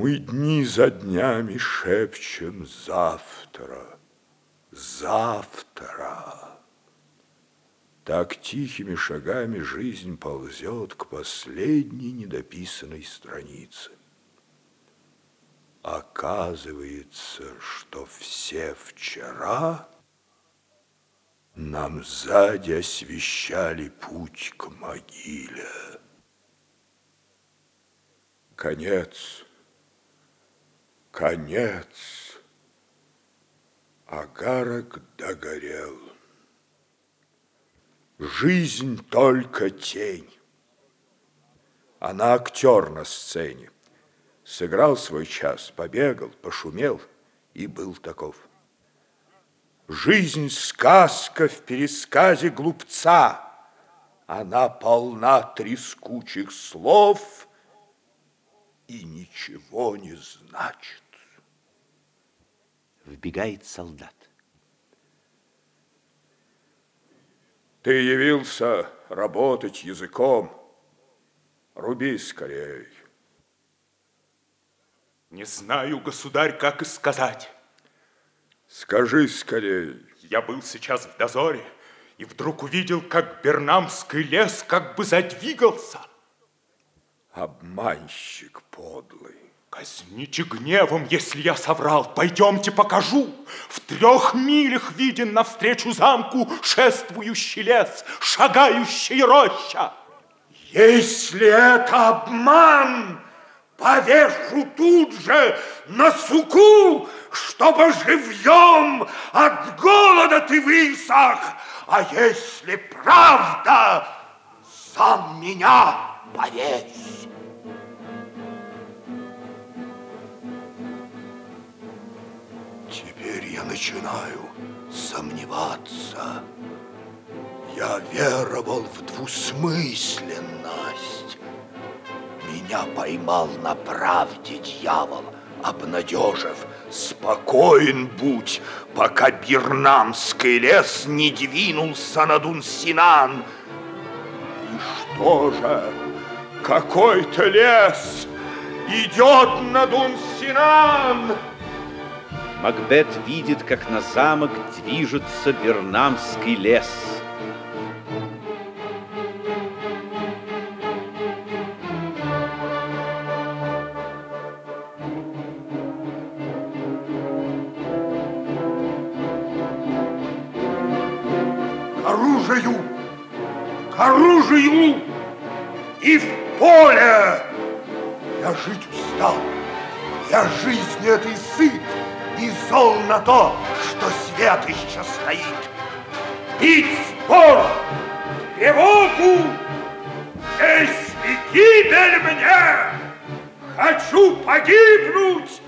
Мы дни за днями шепчем завтра, завтра. Так тихими шагами жизнь ползет к последней недописанной странице. Оказывается, что все вчера нам сзади освещали путь к могиле. Конец, конец, агарок догорел. Жизнь только тень. Она актер на сцене. Сыграл свой час, побегал, пошумел и был таков. Жизнь сказка в пересказе глупца. Она полна трескучих слов и ничего не значит. Вбегает солдат. Ты явился работать языком. Руби скорей. Не знаю, государь, как и сказать. Скажи скорей. Я был сейчас в дозоре и вдруг увидел, как Бернамский лес как бы задвигался. Обманщик подлый. Казните гневом, если я соврал. Пойдемте покажу. В трех милях виден навстречу замку шествующий лес, шагающий роща. Если это обман, повешу тут же на суку, чтобы живьем от голода ты высох. А если правда, сам меня повесь. Я начинаю сомневаться. Я веровал в двусмысленность. Меня поймал на правде дьявол, обнадежив. Спокоен будь, пока Бирнамский лес не двинулся на Дунсинан. И что же, какой-то лес идет на Дунсинан? Макбет видит, как на замок движется Бернамский лес. К оружию! К оружию! И в поле! Я жить устал. Я жизнью этой сыт зол на то, что свет еще стоит. Бить спор, тревогу, если гибель мне, хочу погибнуть!